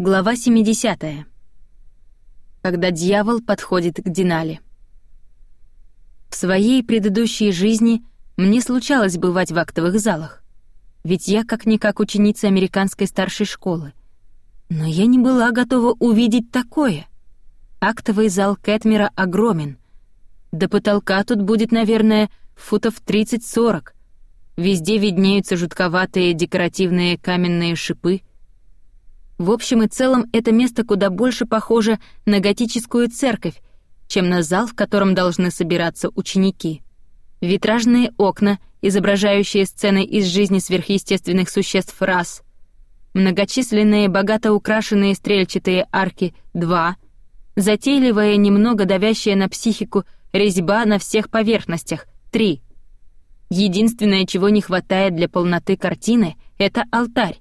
Глава 70. Когда дьявол подходит к Динали. В своей предыдущей жизни мне случалось бывать в актовых залах, ведь я как-никак ученица американской старшей школы. Но я не была готова увидеть такое. Актовый зал Кэтмера огромен. До потолка тут будет, наверное, футов 30-40. Везде виднеются жутковатые декоративные каменные шипы — в общем и целом, это место куда больше похоже на готическую церковь, чем на зал, в котором должны собираться ученики. Витражные окна, изображающие сцены из жизни сверхъестественных существ рас. Многочисленные, богато украшенные стрельчатые арки — два. Затейливая, немного давящая на психику резьба на всех поверхностях — три. Единственное, чего не хватает для полноты картины — это алтарь.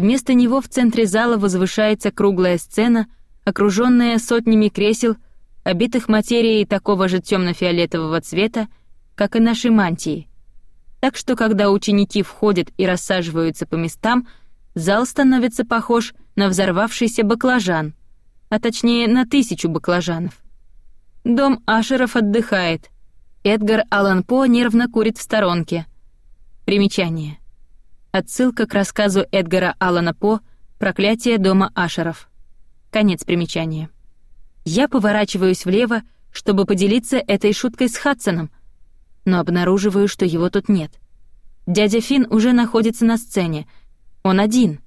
Вместо него в центре зала возвышается круглая сцена, окруженная сотнями кресел, обитых материей такого же темно-фиолетового цвета, как и наши мантии. Так что, когда ученики входят и рассаживаются по местам, зал становится похож на взорвавшийся баклажан, а точнее на тысячу баклажанов. Дом Ашеров отдыхает. Эдгар Аллан По нервно курит в сторонке. Примечание. Отсылка к рассказу Эдгара Аллана По «Проклятие дома Ашеров». Конец примечания. Я поворачиваюсь влево, чтобы поделиться этой шуткой с Хадсоном, но обнаруживаю, что его тут нет. Дядя Фин уже находится на сцене. Он один.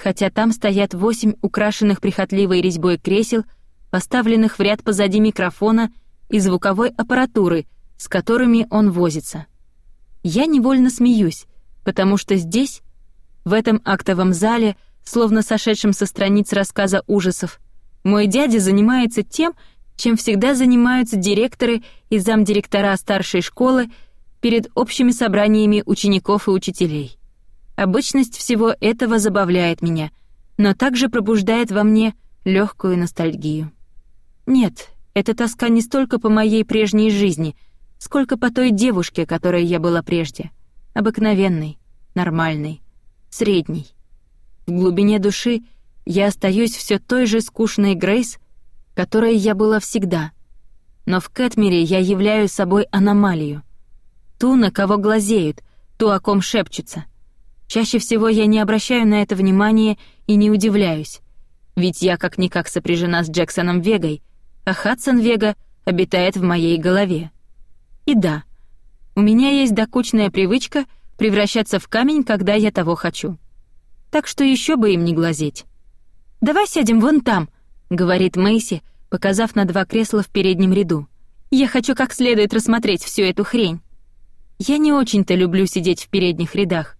Хотя там стоят восемь украшенных прихотливой резьбой кресел, поставленных в ряд позади микрофона и звуковой аппаратуры, с которыми он возится. Я невольно смеюсь, потому что здесь, в этом актовом зале, словно сошедшем со страниц рассказа ужасов, мой дядя занимается тем, чем всегда занимаются директоры и замдиректора старшей школы перед общими собраниями учеников и учителей. Обычность всего этого забавляет меня, но также пробуждает во мне легкую ностальгию. Нет, эта тоска не столько по моей прежней жизни, сколько по той девушке, которой я была прежде — обыкновенный, нормальный, средний. В глубине души я остаюсь все той же скучной Грейс, которой я была всегда. Но в Кэтмере я являю собой аномалию. Ту, на кого глазеют, ту, о ком шепчутся. Чаще всего я не обращаю на это внимания и не удивляюсь, ведь я как-никак сопряжена с Джексоном Вегой, а Хадсон Вега обитает в моей голове. И да, у меня есть докучная привычка превращаться в камень, когда я того хочу. Так что еще бы им не глазеть. «Давай сядем вон там», — говорит Мэйси, показав на два кресла в переднем ряду. «Я хочу как следует рассмотреть всю эту хрень». Я не очень-то люблю сидеть в передних рядах,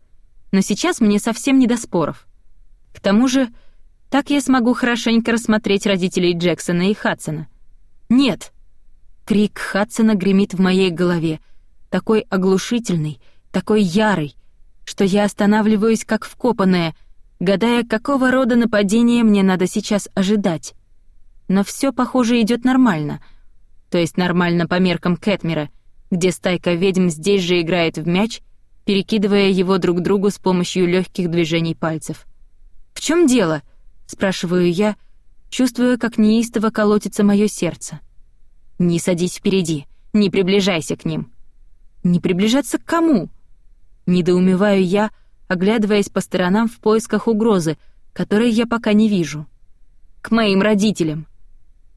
но сейчас мне совсем не до споров. К тому же, так я смогу хорошенько рассмотреть родителей Джексона и Хадсона. «Нет!» Крик Хадсона гремит в моей голове — такой оглушительный, такой ярый, что я останавливаюсь как вкопанная, гадая, какого рода нападения мне надо сейчас ожидать. Но все, похоже, идет нормально. То есть нормально по меркам Кэтмера, где стайка ведьм здесь же играет в мяч, перекидывая его друг другу с помощью легких движений пальцев. «В чем дело?» — спрашиваю я, чувствуя, как неистово колотится мое сердце. «Не садись впереди, не приближайся к ним», не приближаться к кому? Недоумеваю я, оглядываясь по сторонам в поисках угрозы, которой я пока не вижу. К моим родителям.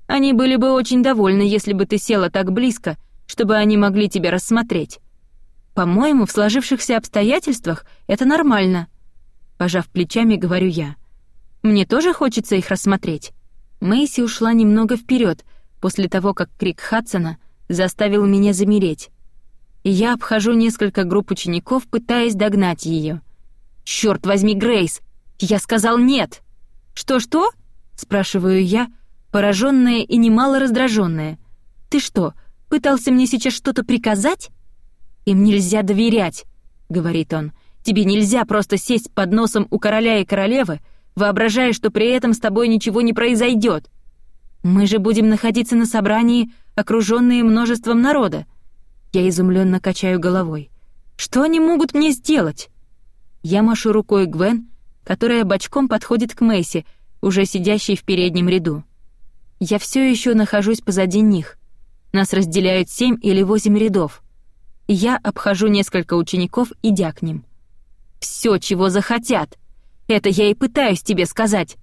Они были бы очень довольны, если бы ты села так близко, чтобы они могли тебя рассмотреть. По-моему, в сложившихся обстоятельствах это нормально. Пожав плечами, говорю я. Мне тоже хочется их рассмотреть. Мэйси ушла немного вперед после того, как крик Хадсона заставил меня замереть и я обхожу несколько групп учеников, пытаясь догнать ее. «Чёрт возьми, Грейс! Я сказал нет!» «Что-что?» — спрашиваю я, пораженная и немало раздраженная. «Ты что, пытался мне сейчас что-то приказать?» «Им нельзя доверять», — говорит он. «Тебе нельзя просто сесть под носом у короля и королевы, воображая, что при этом с тобой ничего не произойдет. Мы же будем находиться на собрании, окруженные множеством народа. Я изумленно качаю головой. «Что они могут мне сделать?» Я машу рукой Гвен, которая бочком подходит к Мэйси, уже сидящий в переднем ряду. Я все еще нахожусь позади них. Нас разделяют семь или восемь рядов. Я обхожу несколько учеников, идя к ним. Все, чего захотят. Это я и пытаюсь тебе сказать.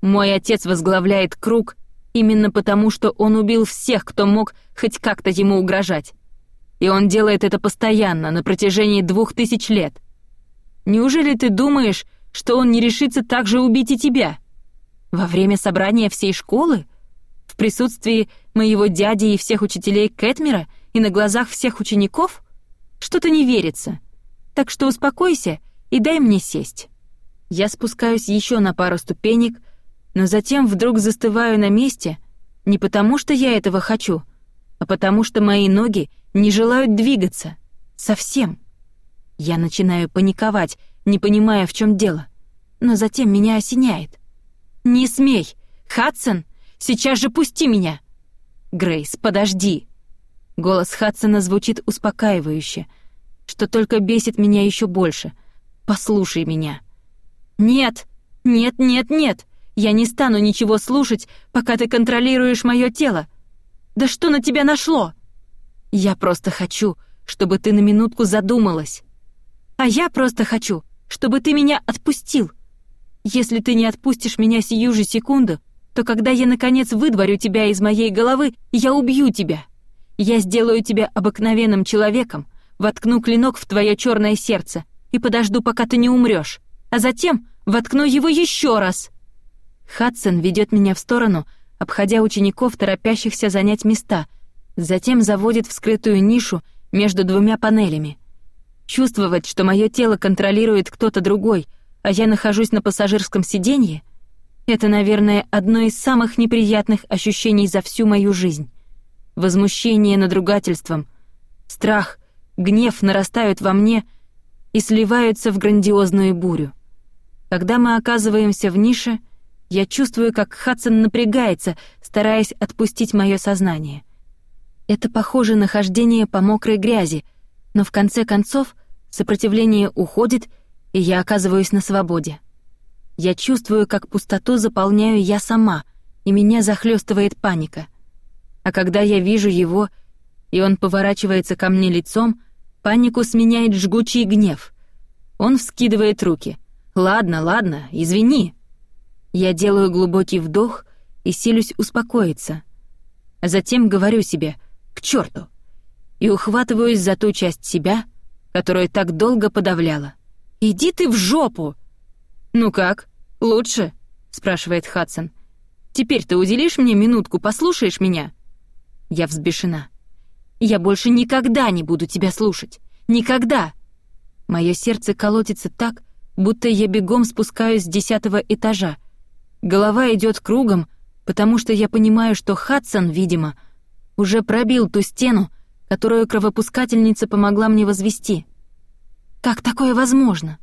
Мой отец возглавляет круг именно потому, что он убил всех, кто мог хоть как-то ему угрожать. И он делает это постоянно, на протяжении двух тысяч лет. Неужели ты думаешь, что он не решится также убить и тебя? Во время собрания всей школы? В присутствии моего дяди и всех учителей Кэтмера и на глазах всех учеников? Что-то не верится. Так что успокойся и дай мне сесть. Я спускаюсь еще на пару ступенек, но затем вдруг застываю на месте, не потому что я этого хочу, а потому что мои ноги не желают двигаться. Совсем. Я начинаю паниковать, не понимая, в чем дело. Но затем меня осеняет. «Не смей! Хадсон, сейчас же пусти меня!» «Грейс, подожди!» Голос Хадсона звучит успокаивающе, что только бесит меня еще больше. «Послушай меня!» «Нет! Нет, нет, нет! Я не стану ничего слушать, пока ты контролируешь мое тело! Да что на тебя нашло?» «Я просто хочу, чтобы ты на минутку задумалась!» А я просто хочу, чтобы ты меня отпустил. Если ты не отпустишь меня сию же секунду, то когда я наконец выдворю тебя из моей головы, я убью тебя. Я сделаю тебя обыкновенным человеком, воткну клинок в твое черное сердце и подожду, пока ты не умрешь, а затем воткну его еще раз. Хадсон ведет меня в сторону, обходя учеников, торопящихся занять места, затем заводит в скрытую нишу между двумя панелями. Чувствовать, что мое тело контролирует кто-то другой, а я нахожусь на пассажирском сиденье, это, наверное, одно из самых неприятных ощущений за всю мою жизнь. Возмущение надругательством, страх, гнев нарастают во мне и сливаются в грандиозную бурю. Когда мы оказываемся в нише, я чувствую, как Хадсон напрягается, стараясь отпустить мое сознание. Это похоже на хождение по мокрой грязи — но в конце концов сопротивление уходит, и я оказываюсь на свободе. Я чувствую, как пустоту заполняю я сама, и меня захлестывает паника. А когда я вижу его, и он поворачивается ко мне лицом, панику сменяет жгучий гнев. Он вскидывает руки. «Ладно, ладно, извини». Я делаю глубокий вдох и силюсь успокоиться. Затем говорю себе «к черту, и ухватываюсь за ту часть себя, которую так долго подавляла. «Иди ты в жопу!» «Ну как, лучше?» — спрашивает Хадсон. «Теперь ты уделишь мне минутку, послушаешь меня?» Я взбешена. «Я больше никогда не буду тебя слушать. Никогда!» Мое сердце колотится так, будто я бегом спускаюсь с десятого этажа. Голова идет кругом, потому что я понимаю, что Хадсон, видимо, уже пробил ту стену, которую кровопускательница помогла мне возвести. Как такое возможно?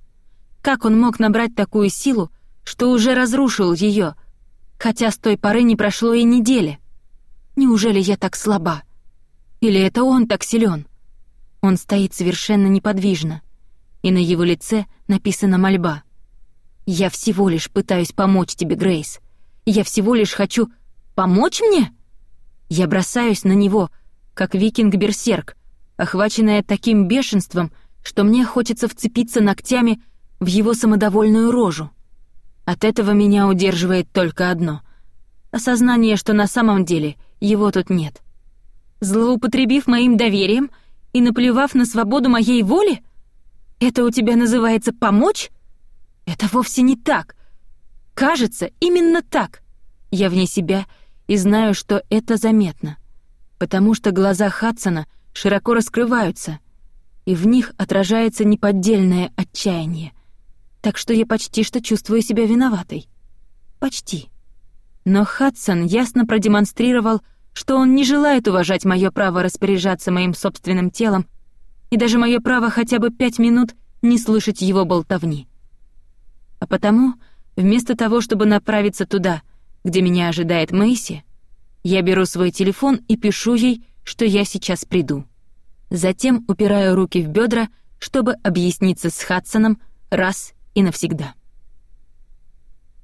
Как он мог набрать такую силу, что уже разрушил ее, хотя с той поры не прошло и недели? Неужели я так слаба? Или это он так силен? Он стоит совершенно неподвижно, и на его лице написана мольба. «Я всего лишь пытаюсь помочь тебе, Грейс. Я всего лишь хочу... Помочь мне?» Я бросаюсь на него — как викинг-берсерк, охваченная таким бешенством, что мне хочется вцепиться ногтями в его самодовольную рожу. От этого меня удерживает только одно — осознание, что на самом деле его тут нет. Злоупотребив моим доверием и наплевав на свободу моей воли? Это у тебя называется помочь? Это вовсе не так. Кажется, именно так. Я вне себя и знаю, что это заметно потому что глаза Хадсона широко раскрываются, и в них отражается неподдельное отчаяние. Так что я почти что чувствую себя виноватой. Почти. Но Хадсон ясно продемонстрировал, что он не желает уважать мое право распоряжаться моим собственным телом и даже мое право хотя бы пять минут не слышать его болтовни. А потому, вместо того, чтобы направиться туда, где меня ожидает Мэйси, я беру свой телефон и пишу ей, что я сейчас приду. Затем упираю руки в бедра, чтобы объясниться с Хадсоном раз и навсегда.